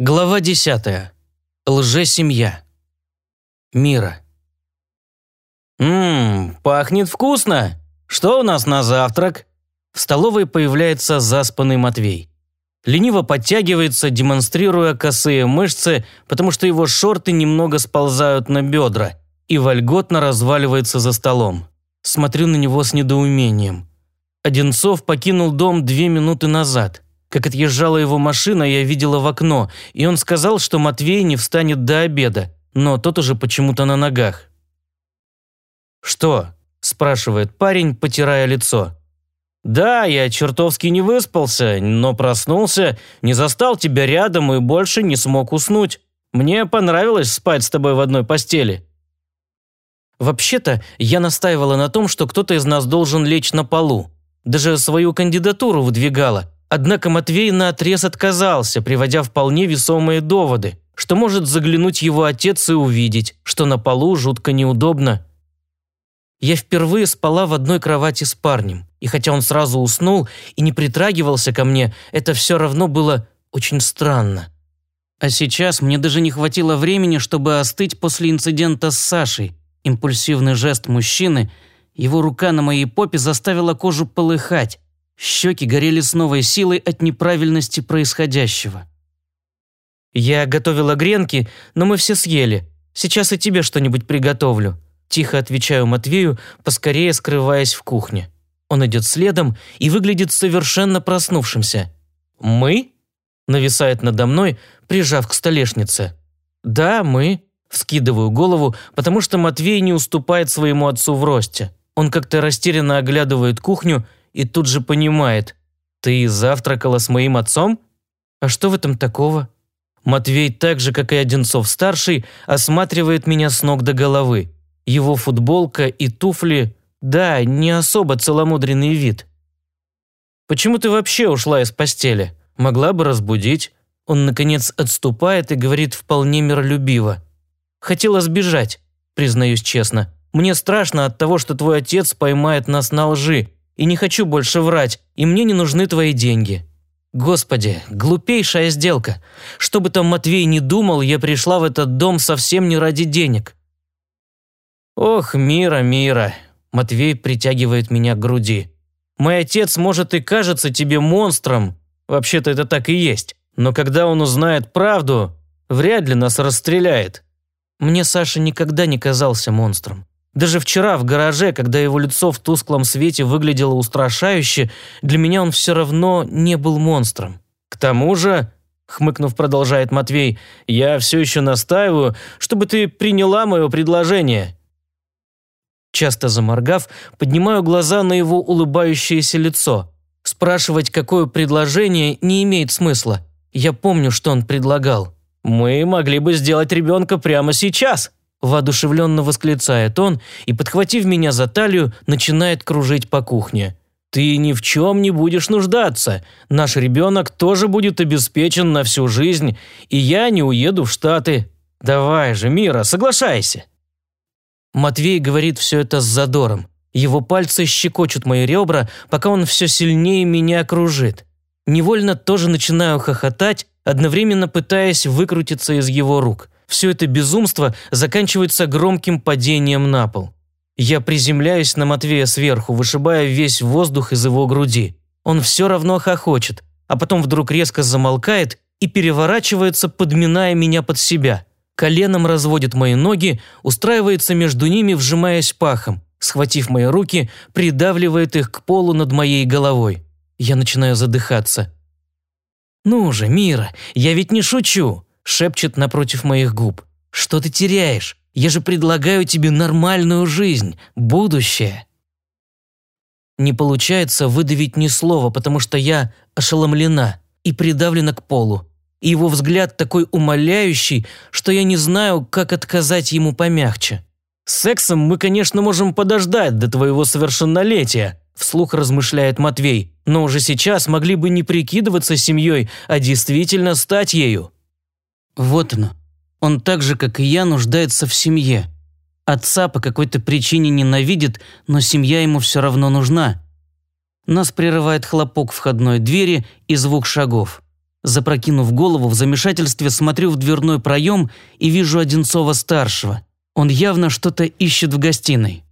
Глава 10. Лже-семья. Мира. «Ммм, пахнет вкусно! Что у нас на завтрак?» В столовой появляется заспанный Матвей. Лениво подтягивается, демонстрируя косые мышцы, потому что его шорты немного сползают на бедра, и вольготно разваливается за столом. Смотрю на него с недоумением. Одинцов покинул дом две минуты назад. Как отъезжала его машина, я видела в окно, и он сказал, что Матвей не встанет до обеда, но тот уже почему-то на ногах. «Что?» – спрашивает парень, потирая лицо. «Да, я чертовски не выспался, но проснулся, не застал тебя рядом и больше не смог уснуть. Мне понравилось спать с тобой в одной постели». Вообще-то, я настаивала на том, что кто-то из нас должен лечь на полу. Даже свою кандидатуру выдвигала – Однако Матвей наотрез отказался, приводя вполне весомые доводы, что может заглянуть его отец и увидеть, что на полу жутко неудобно. Я впервые спала в одной кровати с парнем, и хотя он сразу уснул и не притрагивался ко мне, это все равно было очень странно. А сейчас мне даже не хватило времени, чтобы остыть после инцидента с Сашей. Импульсивный жест мужчины, его рука на моей попе заставила кожу полыхать, Щеки горели с новой силой от неправильности происходящего. «Я готовила гренки, но мы все съели. Сейчас и тебе что-нибудь приготовлю», тихо отвечаю Матвею, поскорее скрываясь в кухне. Он идет следом и выглядит совершенно проснувшимся. «Мы?» – нависает надо мной, прижав к столешнице. «Да, мы», – вскидываю голову, потому что Матвей не уступает своему отцу в росте. Он как-то растерянно оглядывает кухню и тут же понимает. «Ты завтракала с моим отцом? А что в этом такого?» Матвей, так же, как и Одинцов-старший, осматривает меня с ног до головы. Его футболка и туфли, да, не особо целомудренный вид. «Почему ты вообще ушла из постели? Могла бы разбудить». Он, наконец, отступает и говорит вполне миролюбиво. «Хотела сбежать, признаюсь честно. Мне страшно от того, что твой отец поймает нас на лжи, и не хочу больше врать, и мне не нужны твои деньги. Господи, глупейшая сделка. Что бы там Матвей ни думал, я пришла в этот дом совсем не ради денег. Ох, Мира, Мира. Матвей притягивает меня к груди. Мой отец, может, и кажется тебе монстром. Вообще-то это так и есть. Но когда он узнает правду, вряд ли нас расстреляет. Мне Саша никогда не казался монстром. Даже вчера в гараже, когда его лицо в тусклом свете выглядело устрашающе, для меня он все равно не был монстром. К тому же, хмыкнув, продолжает Матвей, я все еще настаиваю, чтобы ты приняла мое предложение. Часто заморгав, поднимаю глаза на его улыбающееся лицо. Спрашивать, какое предложение, не имеет смысла. Я помню, что он предлагал. «Мы могли бы сделать ребенка прямо сейчас», Воодушевленно восклицает он и, подхватив меня за талию, начинает кружить по кухне. «Ты ни в чем не будешь нуждаться. Наш ребенок тоже будет обеспечен на всю жизнь, и я не уеду в Штаты. Давай же, Мира, соглашайся». Матвей говорит все это с задором. Его пальцы щекочут мои ребра, пока он все сильнее меня кружит. Невольно тоже начинаю хохотать, одновременно пытаясь выкрутиться из его рук. Все это безумство заканчивается громким падением на пол. Я приземляюсь на Матвея сверху, вышибая весь воздух из его груди. Он все равно хохочет, а потом вдруг резко замолкает и переворачивается, подминая меня под себя. Коленом разводит мои ноги, устраивается между ними, вжимаясь пахом. Схватив мои руки, придавливает их к полу над моей головой. Я начинаю задыхаться. «Ну же, Мира, я ведь не шучу!» Шепчет напротив моих губ. «Что ты теряешь? Я же предлагаю тебе нормальную жизнь, будущее». Не получается выдавить ни слова, потому что я ошеломлена и придавлена к полу. И его взгляд такой умоляющий, что я не знаю, как отказать ему помягче. «Сексом мы, конечно, можем подождать до твоего совершеннолетия», вслух размышляет Матвей, но уже сейчас могли бы не прикидываться семьей, а действительно стать ею. Вот оно. Он так же, как и я, нуждается в семье. Отца по какой-то причине ненавидит, но семья ему все равно нужна. Нас прерывает хлопок входной двери и звук шагов. Запрокинув голову, в замешательстве смотрю в дверной проем и вижу Одинцова-старшего. Он явно что-то ищет в гостиной.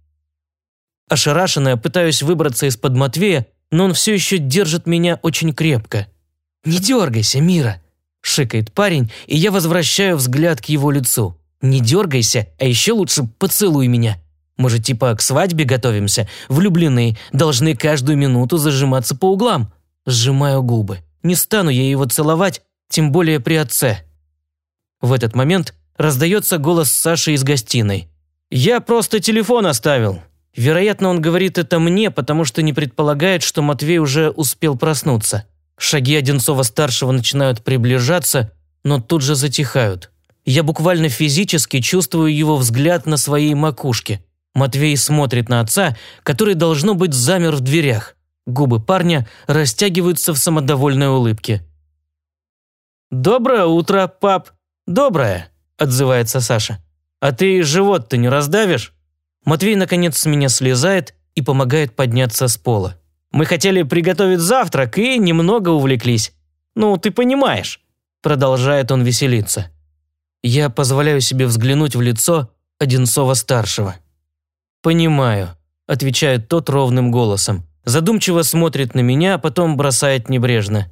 Ошарашенная, пытаюсь выбраться из-под Матвея, но он все еще держит меня очень крепко. «Не дергайся, Мира!» – шикает парень, и я возвращаю взгляд к его лицу. «Не дергайся, а еще лучше поцелуй меня. Может, типа к свадьбе готовимся? Влюбленные должны каждую минуту зажиматься по углам». Сжимаю губы. Не стану я его целовать, тем более при отце. В этот момент раздается голос Саши из гостиной. «Я просто телефон оставил». Вероятно, он говорит это мне, потому что не предполагает, что Матвей уже успел проснуться. Шаги Одинцова-старшего начинают приближаться, но тут же затихают. Я буквально физически чувствую его взгляд на своей макушке. Матвей смотрит на отца, который, должно быть, замер в дверях. Губы парня растягиваются в самодовольной улыбке. «Доброе утро, пап. Доброе», – отзывается Саша. «А ты живот-то не раздавишь?» Матвей, наконец, с меня слезает и помогает подняться с пола. «Мы хотели приготовить завтрак и немного увлеклись. Ну, ты понимаешь», – продолжает он веселиться. Я позволяю себе взглянуть в лицо Одинцова-старшего. «Понимаю», – отвечает тот ровным голосом задумчиво смотрит на меня, а потом бросает небрежно.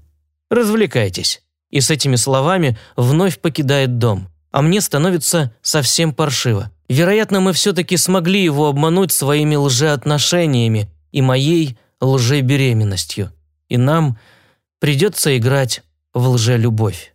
«Развлекайтесь». И с этими словами вновь покидает дом. А мне становится совсем паршиво. Вероятно, мы все-таки смогли его обмануть своими лжеотношениями и моей лжебеременностью. И нам придется играть в лжелюбовь.